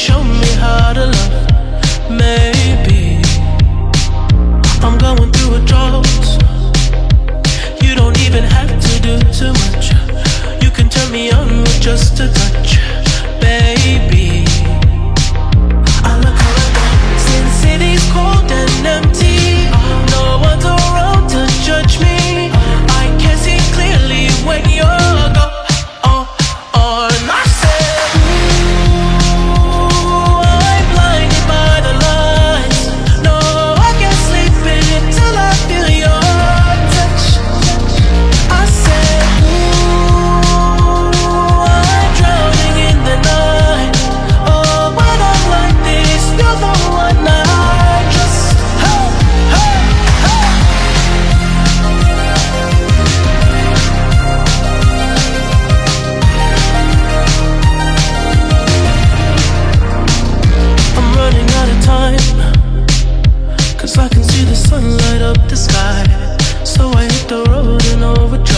show me how to love. Maybe I'm going through a drought. You don't even have to do too much. You can turn me on with just a touch. the sky. So I hit the road and overdrive.